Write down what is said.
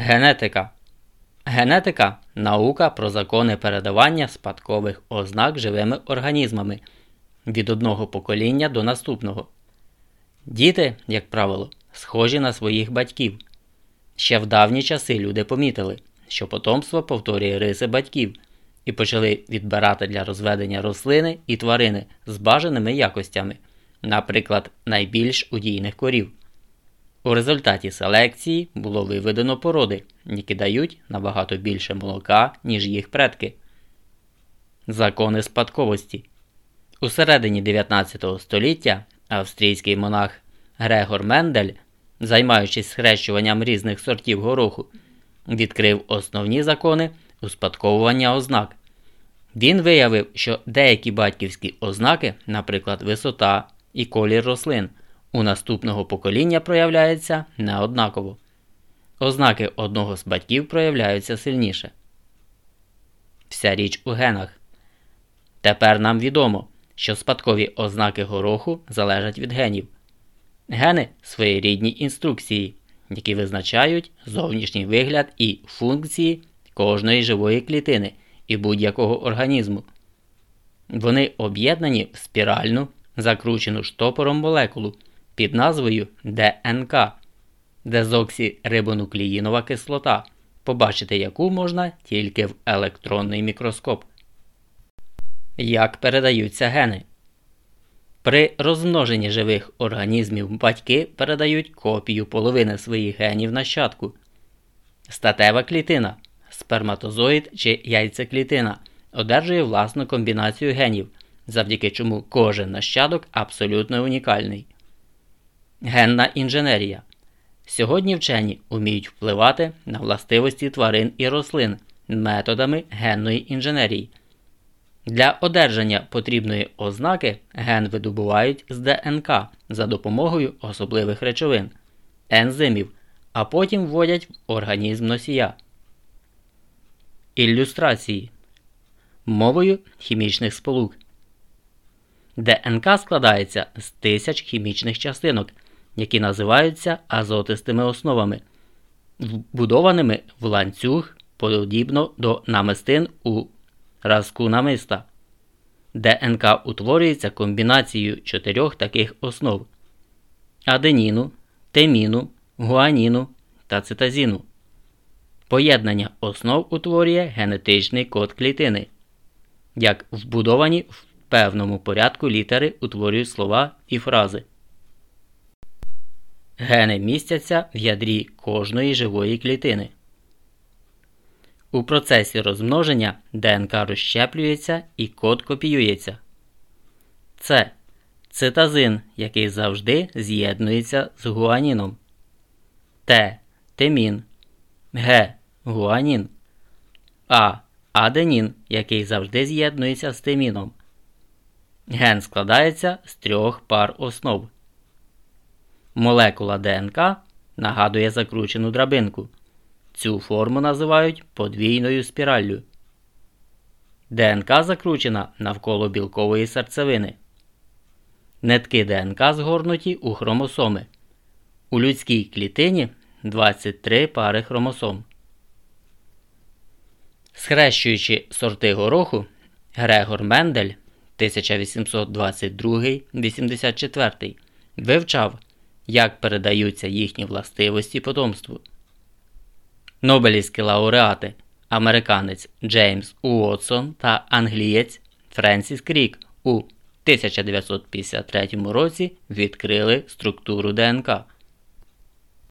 Генетика. Генетика наука про закони передавання спадкових ознак живими організмами від одного покоління до наступного. Діти, як правило, схожі на своїх батьків. Ще в давні часи люди помітили, що потомство повторює риси батьків і почали відбирати для розведення рослини і тварини з бажаними якостями, наприклад, найбільш удійних корів. У результаті селекції було виведено породи, які дають набагато більше молока, ніж їх предки. Закони спадковості. У середині 19 століття австрійський монах Грегор Мендель, займаючись схрещуванням різних сортів гороху, відкрив основні закони успадковування ознак. Він виявив, що деякі батьківські ознаки, наприклад, висота і колір рослин, у наступного покоління проявляються неоднаково. Ознаки одного з батьків проявляються сильніше. Вся річ у генах. Тепер нам відомо, що спадкові ознаки гороху залежать від генів. Гени своєрідні інструкції, які визначають зовнішній вигляд і функції кожної живої клітини і будь-якого організму. Вони об'єднані в спіральну, закручену штопором молекулу під назвою ДНК, дезоксірибонуклеїнова кислота, побачити яку можна тільки в електронний мікроскоп. Як передаються гени? При розмноженні живих організмів батьки передають копію половини своїх генів нащадку. Статева клітина, сперматозоїд чи яйцеклітина одержує власну комбінацію генів, завдяки чому кожен нащадок абсолютно унікальний. Генна інженерія. Сьогодні вчені вміють впливати на властивості тварин і рослин методами генної інженерії. Для одержання потрібної ознаки ген видобувають з ДНК за допомогою особливих речовин, ензимів, а потім вводять в організм носія. Ілюстрації мовою хімічних сполук. ДНК складається з тисяч хімічних частинок, які називаються азотистими основами, вбудованими в ланцюг подібно до намистин у разку намиста. ДНК утворюється комбінацією чотирьох таких основ: аденіну, теміну, гуаніну та цитазіну. Поєднання основ утворює генетичний код клітини. Як вбудовані в певному порядку літери утворюють слова і фрази. Гени містяться в ядрі кожної живої клітини. У процесі розмноження ДНК розщеплюється і код копіюється. Це цитазин, який завжди з'єднується з гуаніном. Т. Темін. Г. Гуанін. А. Аденін, який завжди з'єднується з теміном. Ген складається з трьох пар основ. Молекула ДНК нагадує закручену драбинку. Цю форму називають подвійною спіраллю. ДНК закручена навколо білкової серцевини. Нитки ДНК згорнуті у хромосоми. У людській клітині 23 пари хромосом. Схрещуючи сорти гороху, Грегор Мендель 1822-84 вивчав, як передаються їхні властивості потомству. Нобелівські лауреати, американець Джеймс Уотсон та англієць Френсіс Крік у 1953 році відкрили структуру ДНК.